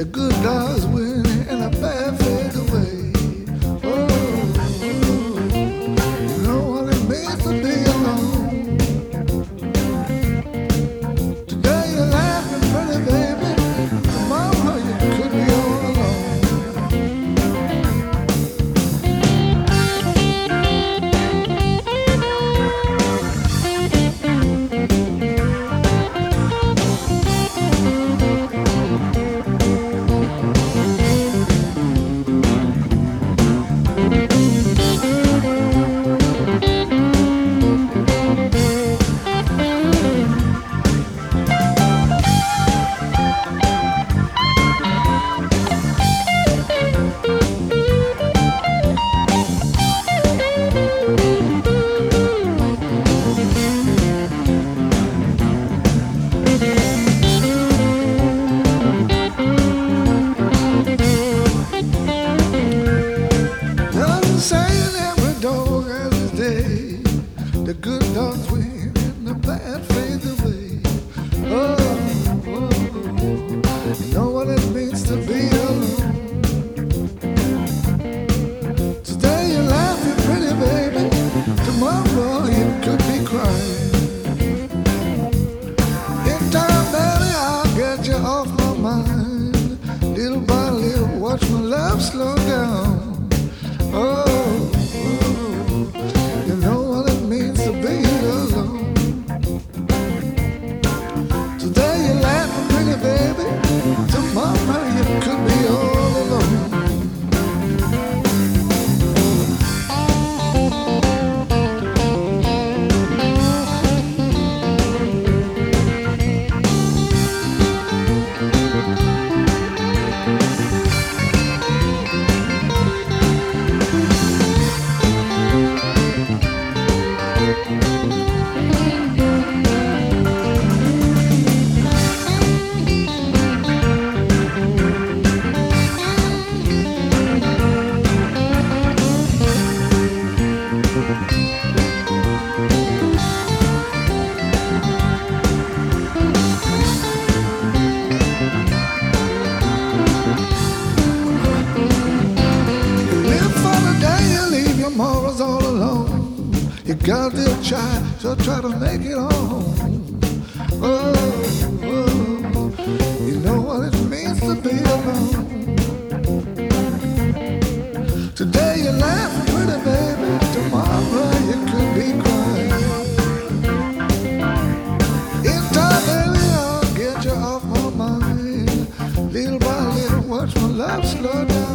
the good does God did try, so try to make it home. Oh, oh, you know what it means to be alone. Today you're laughing pretty, baby. Tomorrow you could be crying. In time, baby, I'll get you off my mind. Little by little, watch my love slow down.